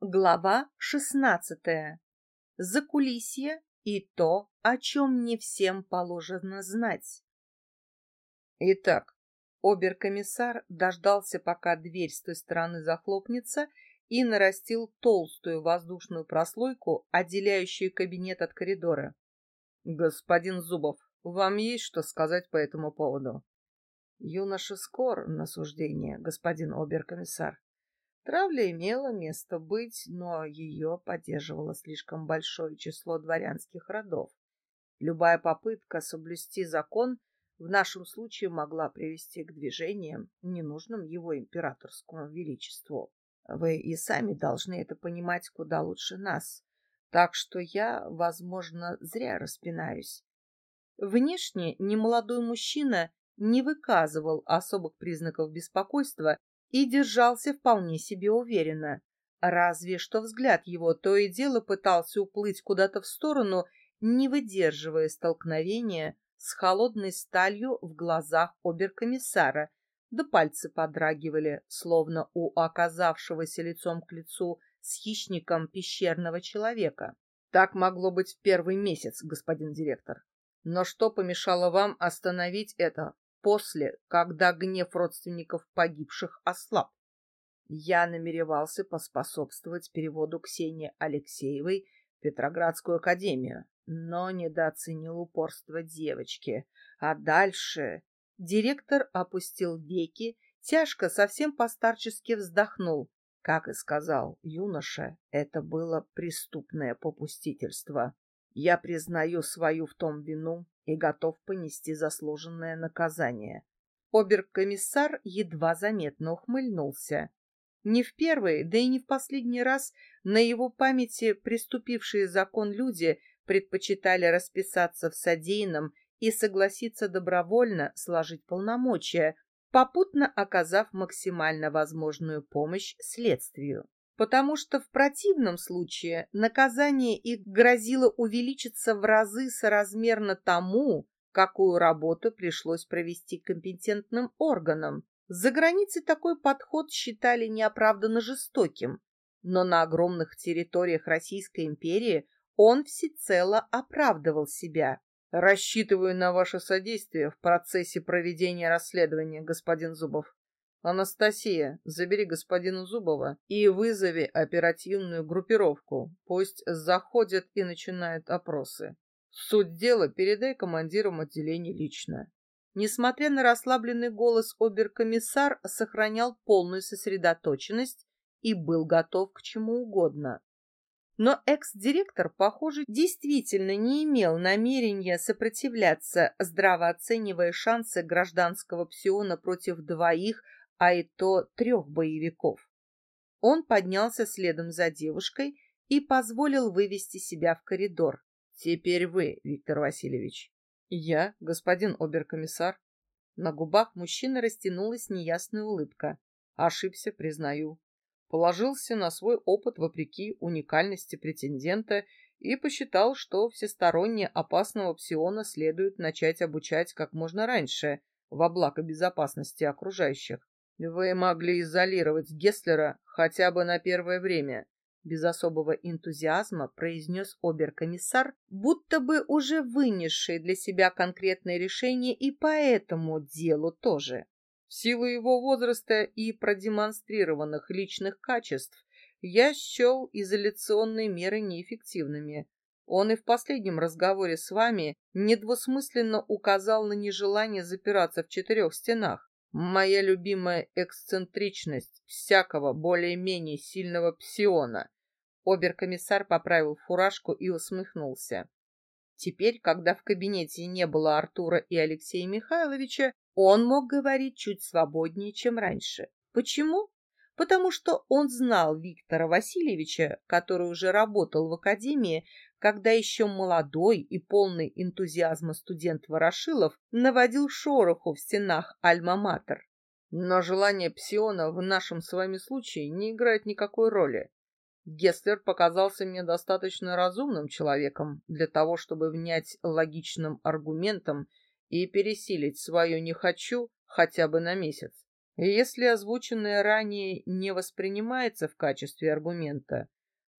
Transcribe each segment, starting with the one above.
Глава шестнадцатая. Закулисье и то, о чем не всем положено знать. Итак, оберкомиссар дождался, пока дверь с той стороны захлопнется, и нарастил толстую воздушную прослойку, отделяющую кабинет от коридора. «Господин Зубов, вам есть что сказать по этому поводу?» «Юноша скор на суждение, господин оберкомиссар. Травля имела место быть, но ее поддерживало слишком большое число дворянских родов. Любая попытка соблюсти закон в нашем случае могла привести к движениям, ненужным его императорскому величеству. Вы и сами должны это понимать куда лучше нас. Так что я, возможно, зря распинаюсь. Внешне немолодой мужчина не выказывал особых признаков беспокойства и держался вполне себе уверенно. Разве что взгляд его то и дело пытался уплыть куда-то в сторону, не выдерживая столкновения с холодной сталью в глазах оберкомиссара, да пальцы подрагивали, словно у оказавшегося лицом к лицу с хищником пещерного человека. Так могло быть в первый месяц, господин директор. Но что помешало вам остановить это после, когда гнев родственников погибших ослаб. Я намеревался поспособствовать переводу Ксении Алексеевой в Петроградскую академию, но недооценил упорство девочки. А дальше директор опустил веки, тяжко, совсем постарчески вздохнул. Как и сказал юноша, это было преступное попустительство. Я признаю свою в том вину и готов понести заслуженное наказание. Оберкомиссар едва заметно ухмыльнулся. Не в первый, да и не в последний раз на его памяти приступившие закон люди предпочитали расписаться в содеянном и согласиться добровольно сложить полномочия, попутно оказав максимально возможную помощь следствию потому что в противном случае наказание их грозило увеличиться в разы соразмерно тому, какую работу пришлось провести компетентным органам. За границей такой подход считали неоправданно жестоким, но на огромных территориях Российской империи он всецело оправдывал себя. «Рассчитываю на ваше содействие в процессе проведения расследования, господин Зубов», Анастасия, забери господина Зубова и вызови оперативную группировку. Пусть заходят и начинают опросы. Суть дела передай командирам отделения лично. Несмотря на расслабленный голос, оберкомиссар сохранял полную сосредоточенность и был готов к чему угодно. Но экс-директор, похоже, действительно не имел намерения сопротивляться, здраво оценивая шансы гражданского псиона против двоих а и то трех боевиков. Он поднялся следом за девушкой и позволил вывести себя в коридор. «Теперь вы, Виктор Васильевич». «Я, господин оберкомиссар». На губах мужчины растянулась неясная улыбка. Ошибся, признаю. Положился на свой опыт вопреки уникальности претендента и посчитал, что всесторонне опасного псиона следует начать обучать как можно раньше, во благо безопасности окружающих. Вы могли изолировать Гесслера хотя бы на первое время, без особого энтузиазма произнес оберкомиссар, будто бы уже вынесший для себя конкретное решение и по этому делу тоже. В силу его возраста и продемонстрированных личных качеств я счел изоляционные меры неэффективными. Он и в последнем разговоре с вами недвусмысленно указал на нежелание запираться в четырех стенах. Моя любимая эксцентричность всякого более-менее сильного псиона. Оберкомиссар поправил фуражку и усмехнулся. Теперь, когда в кабинете не было Артура и Алексея Михайловича, он мог говорить чуть свободнее, чем раньше. Почему? Потому что он знал Виктора Васильевича, который уже работал в академии когда еще молодой и полный энтузиазма студент Ворошилов наводил шороху в стенах Альма-Матер. Но желание Псиона в нашем с вами случае не играет никакой роли. Гесслер показался мне достаточно разумным человеком для того, чтобы внять логичным аргументом и пересилить свое «не хочу» хотя бы на месяц. Если озвученное ранее не воспринимается в качестве аргумента,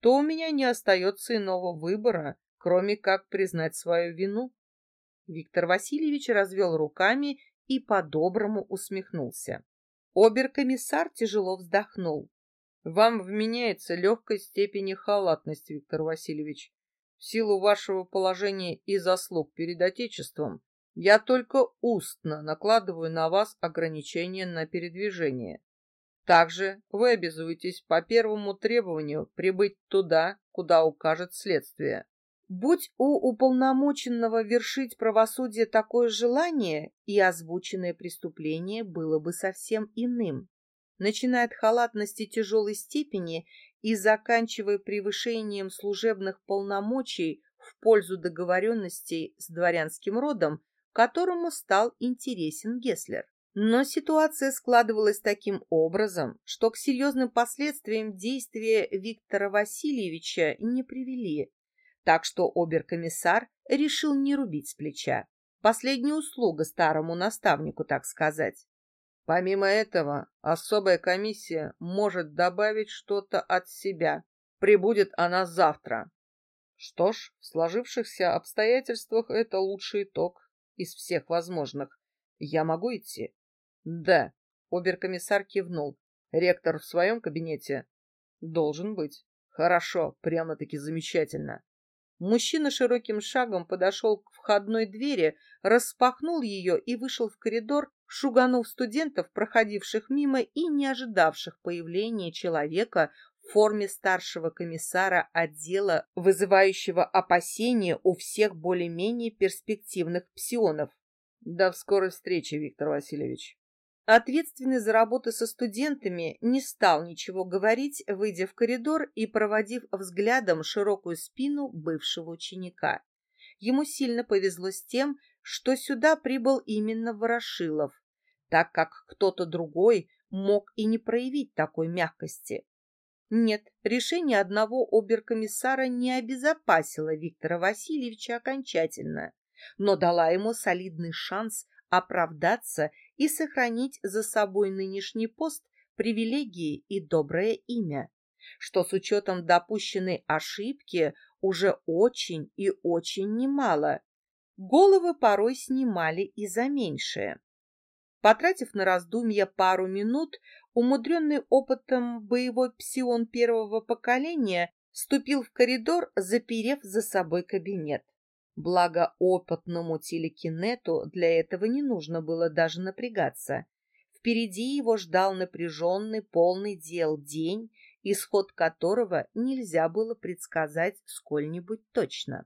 то у меня не остается иного выбора, кроме как признать свою вину. Виктор Васильевич развел руками и по-доброму усмехнулся. Обер-комиссар тяжело вздохнул. Вам вменяется легкой степени халатность, Виктор Васильевич. В силу вашего положения и заслуг перед Отечеством я только устно накладываю на вас ограничения на передвижение. Также вы обязуетесь по первому требованию прибыть туда, куда укажет следствие. Будь у уполномоченного вершить правосудие такое желание, и озвученное преступление было бы совсем иным. Начиная от халатности тяжелой степени и заканчивая превышением служебных полномочий в пользу договоренностей с дворянским родом, которому стал интересен Геслер. Но ситуация складывалась таким образом, что к серьезным последствиям действия Виктора Васильевича не привели, так что оберкомиссар решил не рубить с плеча. Последняя услуга старому наставнику, так сказать. Помимо этого, особая комиссия может добавить что-то от себя. Прибудет она завтра. Что ж, в сложившихся обстоятельствах это лучший итог из всех возможных. Я могу идти? Да. Оберкомиссар кивнул. Ректор в своем кабинете? Должен быть. Хорошо, прямо-таки замечательно. Мужчина широким шагом подошел к входной двери, распахнул ее и вышел в коридор, шуганув студентов, проходивших мимо и не ожидавших появления человека форме старшего комиссара отдела, вызывающего опасения у всех более-менее перспективных псионов. До скорой встречи, Виктор Васильевич. Ответственный за работу со студентами не стал ничего говорить, выйдя в коридор и проводив взглядом широкую спину бывшего ученика. Ему сильно повезло с тем, что сюда прибыл именно Ворошилов, так как кто-то другой мог и не проявить такой мягкости. Нет, решение одного оберкомиссара не обезопасило Виктора Васильевича окончательно, но дала ему солидный шанс оправдаться и сохранить за собой нынешний пост, привилегии и доброе имя, что с учетом допущенной ошибки уже очень и очень немало. Головы порой снимали и за меньшее. Потратив на раздумья пару минут, умудренный опытом боевой псион первого поколения вступил в коридор, заперев за собой кабинет. Благо опытному телекинету для этого не нужно было даже напрягаться. Впереди его ждал напряженный, полный дел день, исход которого нельзя было предсказать сколь-нибудь точно.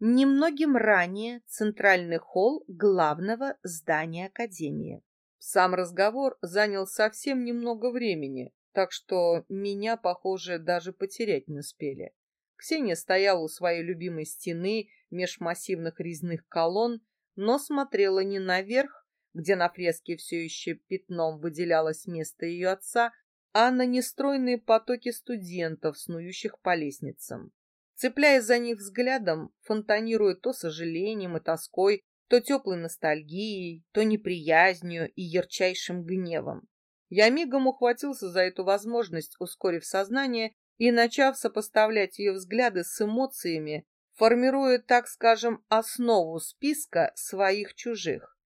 Немногим ранее центральный холл главного здания Академии. Сам разговор занял совсем немного времени, так что меня, похоже, даже потерять не успели. Ксения стояла у своей любимой стены меж массивных резных колонн, но смотрела не наверх, где на фреске все еще пятном выделялось место ее отца, а на нестройные потоки студентов, снующих по лестницам. Цепляясь за них взглядом, фонтанируя то сожалением и тоской, то теплой ностальгией, то неприязнью и ярчайшим гневом. Я мигом ухватился за эту возможность, ускорив сознание и начав сопоставлять ее взгляды с эмоциями, формируя, так скажем, основу списка своих-чужих.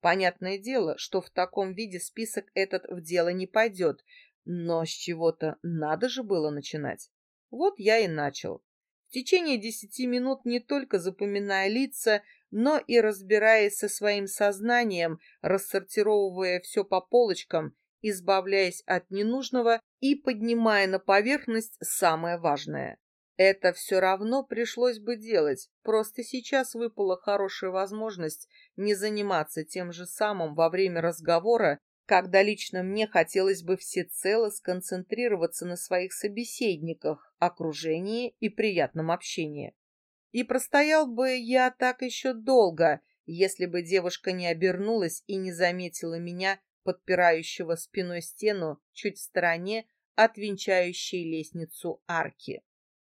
Понятное дело, что в таком виде список этот в дело не пойдет, но с чего-то надо же было начинать. Вот я и начал. В течение десяти минут не только запоминая лица, но и разбираясь со своим сознанием, рассортировывая все по полочкам, избавляясь от ненужного и поднимая на поверхность самое важное. Это все равно пришлось бы делать, просто сейчас выпала хорошая возможность не заниматься тем же самым во время разговора, когда лично мне хотелось бы всецело сконцентрироваться на своих собеседниках, окружении и приятном общении. И простоял бы я так еще долго, если бы девушка не обернулась и не заметила меня, подпирающего спиной стену чуть в стороне от венчающей лестницу арки.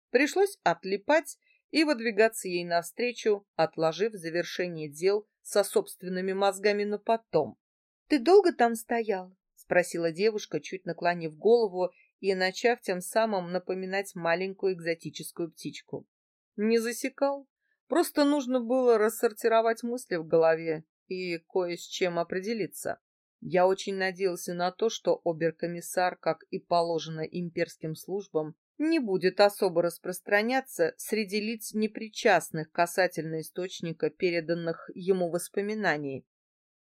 Пришлось отлипать и выдвигаться ей навстречу, отложив завершение дел со собственными мозгами на потом. — Ты долго там стоял? — спросила девушка, чуть наклонив голову и начав тем самым напоминать маленькую экзотическую птичку. Не засекал. Просто нужно было рассортировать мысли в голове и кое с чем определиться. Я очень надеялся на то, что оберкомиссар, как и положено имперским службам, не будет особо распространяться среди лиц непричастных касательно источника переданных ему воспоминаний,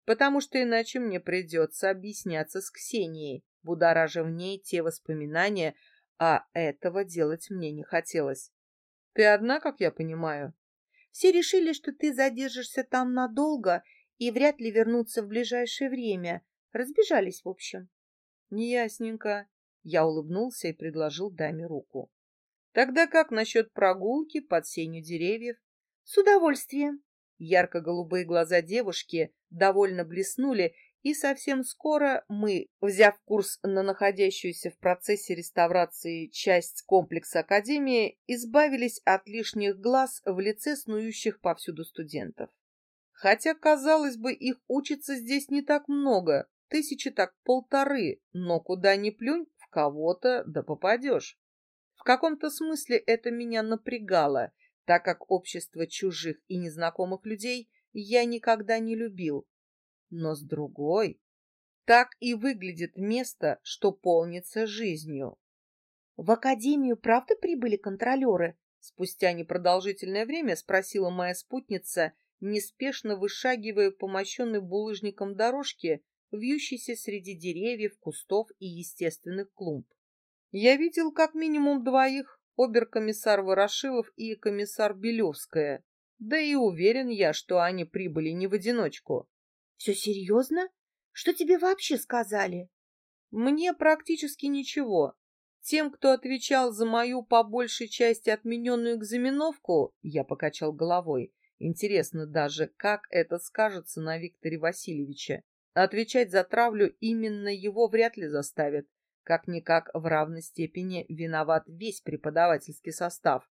потому что иначе мне придется объясняться с Ксенией, будоража в ней те воспоминания, а этого делать мне не хотелось. Ты одна, как я понимаю? Все решили, что ты задержишься там надолго и вряд ли вернуться в ближайшее время. Разбежались, в общем. Неясненько. Я улыбнулся и предложил даме руку. Тогда как насчет прогулки под сенью деревьев? С удовольствием. Ярко-голубые глаза девушки довольно блеснули, и совсем скоро мы, взяв курс на находящуюся в процессе реставрации часть комплекса Академии, избавились от лишних глаз в лице снующих повсюду студентов. Хотя, казалось бы, их учится здесь не так много, тысячи так полторы, но куда ни плюнь, в кого-то да попадешь. В каком-то смысле это меня напрягало, так как общество чужих и незнакомых людей я никогда не любил. Но с другой, так и выглядит место, что полнится жизнью. В академию правда прибыли контролеры? Спустя непродолжительное время спросила моя спутница, неспешно вышагивая по мощенной булыжником дорожке, вьющейся среди деревьев, кустов и естественных клумб. Я видел как минимум двоих, оберкомиссар Ворошилов и комиссар Белевская. Да и уверен я, что они прибыли не в одиночку. Все серьезно? Что тебе вообще сказали? Мне практически ничего. Тем, кто отвечал за мою по большей части отмененную экзаменовку, я покачал головой. Интересно даже, как это скажется на Викторе Васильевиче. Отвечать за травлю именно его вряд ли заставят. Как-никак в равной степени виноват весь преподавательский состав.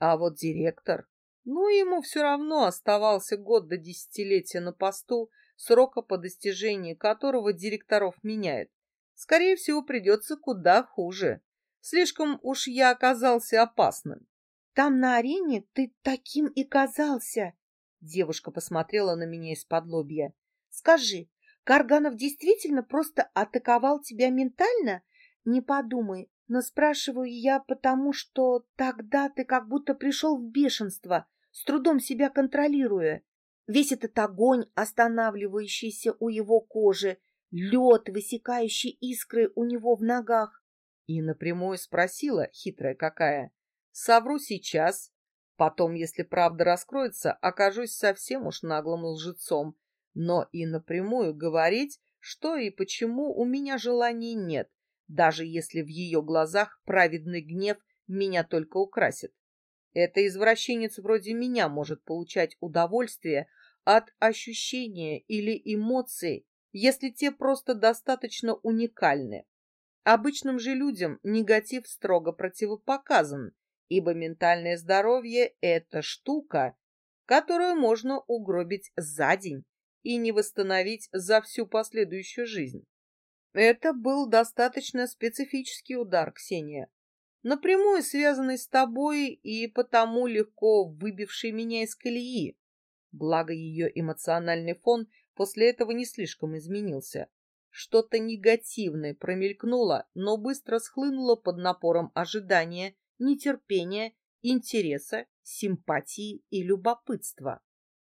А вот директор... Ну, ему все равно оставался год до десятилетия на посту, срока по достижении которого директоров меняют. Скорее всего, придется куда хуже. Слишком уж я оказался опасным. Там на арене ты таким и казался. Девушка посмотрела на меня из-под лобья. Скажи, Карганов действительно просто атаковал тебя ментально? Не подумай, но спрашиваю я потому, что тогда ты как будто пришел в бешенство, с трудом себя контролируя. Весь этот огонь, останавливающийся у его кожи, лед, высекающий искры у него в ногах. И напрямую спросила, хитрая какая, совру сейчас, потом, если правда раскроется, окажусь совсем уж наглым лжецом, но и напрямую говорить, что и почему у меня желаний нет, даже если в ее глазах праведный гнев меня только украсит. Эта извращенец вроде меня может получать удовольствие от ощущения или эмоций, если те просто достаточно уникальны. Обычным же людям негатив строго противопоказан, ибо ментальное здоровье – это штука, которую можно угробить за день и не восстановить за всю последующую жизнь. Это был достаточно специфический удар, Ксения, напрямую связанный с тобой и потому легко выбивший меня из колеи. Благо ее эмоциональный фон после этого не слишком изменился. Что-то негативное промелькнуло, но быстро схлынуло под напором ожидания, нетерпения, интереса, симпатии и любопытства.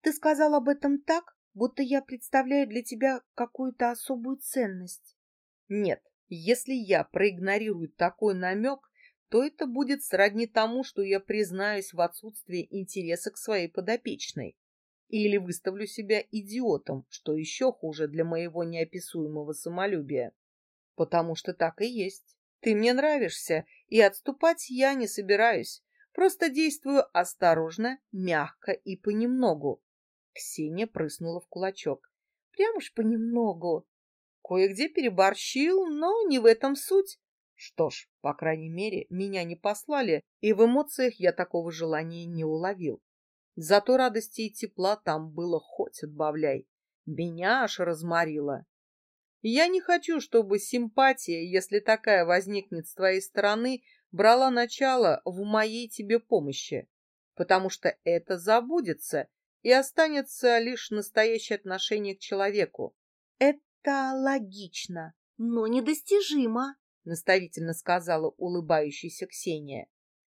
Ты сказал об этом так, будто я представляю для тебя какую-то особую ценность. Нет, если я проигнорирую такой намек, то это будет сродни тому, что я признаюсь в отсутствии интереса к своей подопечной. Или выставлю себя идиотом, что еще хуже для моего неописуемого самолюбия. Потому что так и есть. Ты мне нравишься, и отступать я не собираюсь. Просто действую осторожно, мягко и понемногу. Ксения прыснула в кулачок. Прям уж понемногу. Кое-где переборщил, но не в этом суть. Что ж, по крайней мере, меня не послали, и в эмоциях я такого желания не уловил. Зато радости и тепла там было хоть отбавляй. Меня аж разморило. Я не хочу, чтобы симпатия, если такая возникнет с твоей стороны, брала начало в моей тебе помощи, потому что это забудется и останется лишь настоящее отношение к человеку. Это логично, но недостижимо, наставительно сказала улыбающаяся Ксения.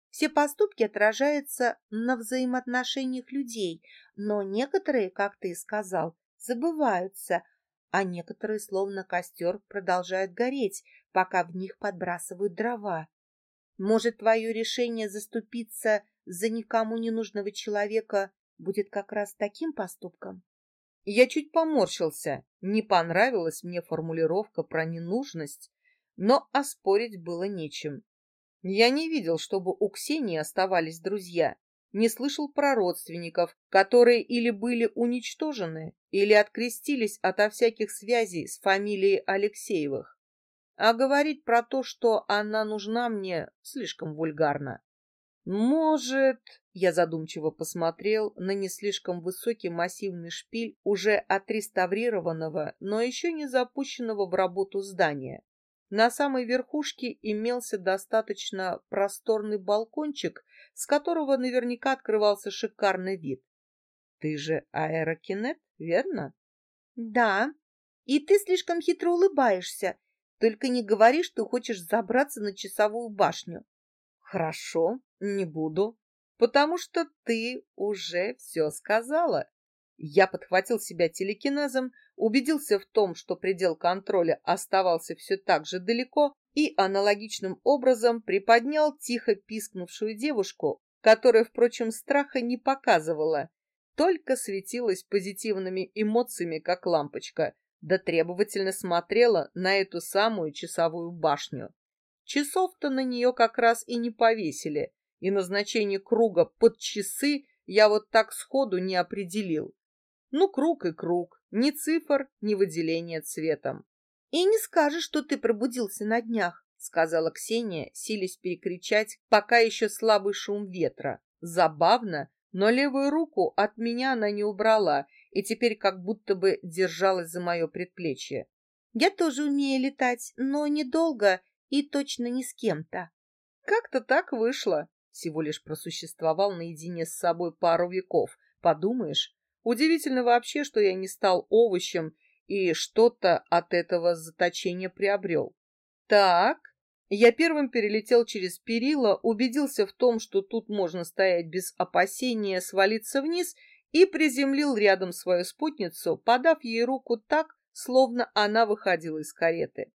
Все поступки отражаются на взаимоотношениях людей, но некоторые, как ты и сказал, забываются, а некоторые, словно костер, продолжают гореть, пока в них подбрасывают дрова. Может, твое решение заступиться за никому не нужного человека будет как раз таким поступком? Я чуть поморщился. Не понравилась мне формулировка про ненужность, но оспорить было нечем. Я не видел, чтобы у Ксении оставались друзья, не слышал про родственников, которые или были уничтожены, или открестились ото всяких связей с фамилией Алексеевых. А говорить про то, что она нужна мне, слишком вульгарно. Может, я задумчиво посмотрел на не слишком высокий массивный шпиль уже отреставрированного, но еще не запущенного в работу здания. На самой верхушке имелся достаточно просторный балкончик, с которого наверняка открывался шикарный вид. Ты же аэрокинет, верно? Да. И ты слишком хитро улыбаешься. Только не говори, что хочешь забраться на часовую башню. Хорошо, не буду, потому что ты уже все сказала. Я подхватил себя телекинезом, убедился в том, что предел контроля оставался все так же далеко, и аналогичным образом приподнял тихо пискнувшую девушку, которая, впрочем, страха не показывала, только светилась позитивными эмоциями, как лампочка, да требовательно смотрела на эту самую часовую башню. Часов-то на нее как раз и не повесили, и назначение круга под часы я вот так сходу не определил. Ну, круг и круг, ни цифр, ни выделения цветом. — И не скажешь, что ты пробудился на днях, — сказала Ксения, силясь перекричать пока еще слабый шум ветра. Забавно, но левую руку от меня она не убрала и теперь как будто бы держалась за мое предплечье. Я тоже умею летать, но недолго и точно не с кем-то. Как-то так вышло. Всего лишь просуществовал наедине с собой пару веков. Подумаешь, удивительно вообще, что я не стал овощем и что-то от этого заточения приобрел. Так, я первым перелетел через перила, убедился в том, что тут можно стоять без опасения свалиться вниз и приземлил рядом свою спутницу, подав ей руку так, словно она выходила из кареты.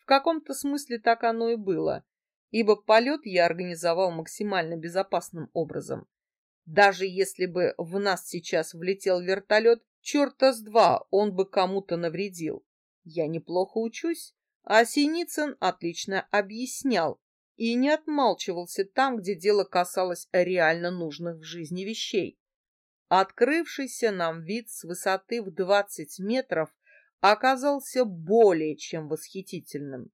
В каком-то смысле так оно и было, ибо полет я организовал максимально безопасным образом. Даже если бы в нас сейчас влетел вертолет, черта с два он бы кому-то навредил. Я неплохо учусь, а Синицын отлично объяснял и не отмалчивался там, где дело касалось реально нужных в жизни вещей. Открывшийся нам вид с высоты в 20 метров оказался более чем восхитительным.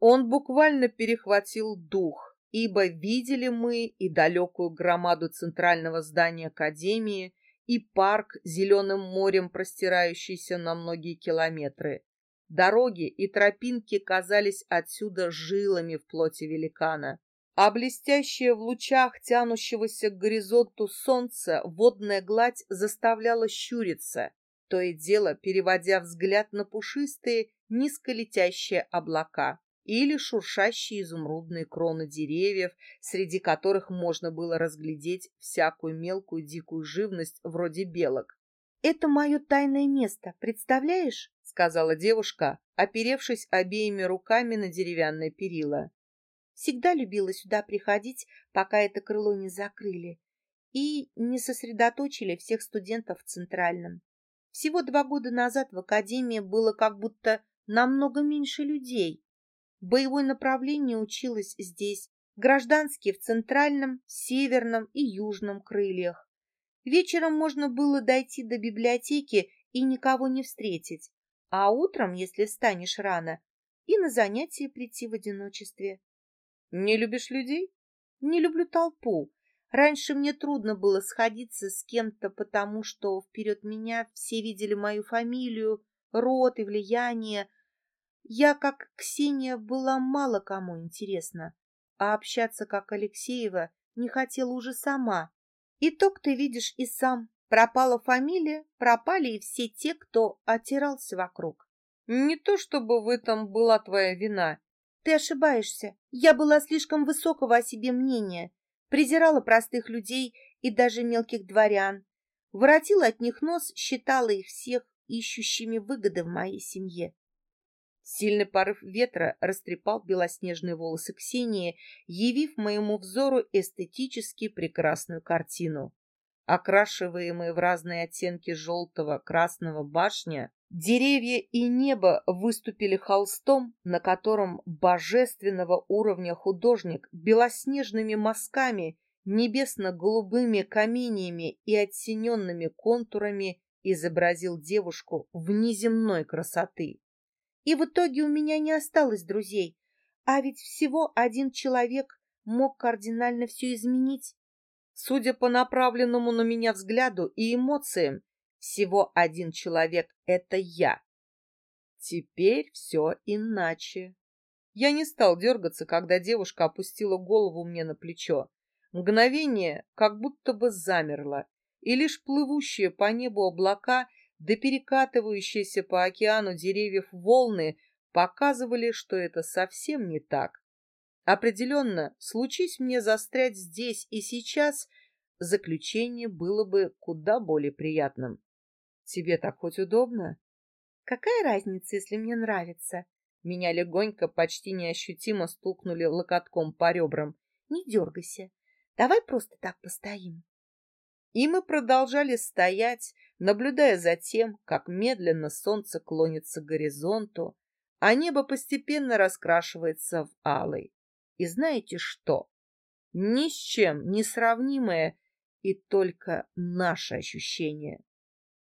Он буквально перехватил дух, ибо видели мы и далекую громаду центрального здания Академии, и парк зеленым морем, простирающийся на многие километры. Дороги и тропинки казались отсюда жилами в плоти великана а блестящая в лучах тянущегося к горизонту солнца водная гладь заставляла щуриться, то и дело переводя взгляд на пушистые, низколетящие облака или шуршащие изумрудные кроны деревьев, среди которых можно было разглядеть всякую мелкую дикую живность вроде белок. «Это мое тайное место, представляешь?» — сказала девушка, оперевшись обеими руками на деревянное перила. Всегда любила сюда приходить, пока это крыло не закрыли, и не сосредоточили всех студентов в Центральном. Всего два года назад в Академии было как будто намного меньше людей. Боевое направление училось здесь, гражданские в Центральном, Северном и Южном крыльях. Вечером можно было дойти до библиотеки и никого не встретить, а утром, если встанешь рано, и на занятия прийти в одиночестве. Не любишь людей? Не люблю толпу. Раньше мне трудно было сходиться с кем-то, потому что вперед меня все видели мою фамилию, род и влияние. Я, как Ксения, была мало кому интересна, а общаться, как Алексеева, не хотела уже сама. Итог ты видишь и сам. Пропала фамилия, пропали и все те, кто отирался вокруг. Не то чтобы в этом была твоя вина. Ты ошибаешься. Я была слишком высокого о себе мнения. Презирала простых людей и даже мелких дворян. Воротила от них нос, считала их всех ищущими выгоды в моей семье. Сильный порыв ветра растрепал белоснежные волосы Ксении, явив моему взору эстетически прекрасную картину. Окрашиваемые в разные оттенки желтого, красного башня, деревья и небо выступили холстом, на котором божественного уровня художник белоснежными мазками, небесно-голубыми каменьями и оттененными контурами изобразил девушку внеземной красоты. И в итоге у меня не осталось друзей. А ведь всего один человек мог кардинально все изменить. Судя по направленному на меня взгляду и эмоциям, всего один человек — это я. Теперь все иначе. Я не стал дергаться, когда девушка опустила голову мне на плечо. Мгновение как будто бы замерло, и лишь плывущие по небу облака — да перекатывающиеся по океану деревьев волны показывали, что это совсем не так. Определенно, случись мне застрять здесь и сейчас, заключение было бы куда более приятным. Тебе так хоть удобно? Какая разница, если мне нравится? Меня легонько, почти неощутимо стукнули локотком по ребрам. Не дергайся. Давай просто так постоим. И мы продолжали стоять, наблюдая за тем, как медленно солнце клонится к горизонту, а небо постепенно раскрашивается в алый. И знаете что? Ни с чем не сравнимое и только наше ощущение.